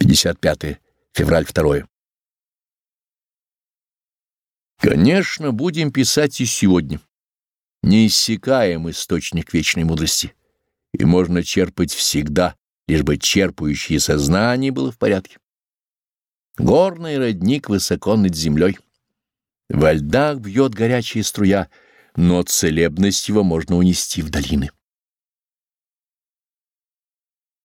55 февраль 2 Конечно, будем писать и сегодня. Неиссякаем источник вечной мудрости, и можно черпать всегда, лишь бы черпающее сознание было в порядке. Горный родник высоко над землей. Во льдах бьет горячая струя, но целебность его можно унести в долины.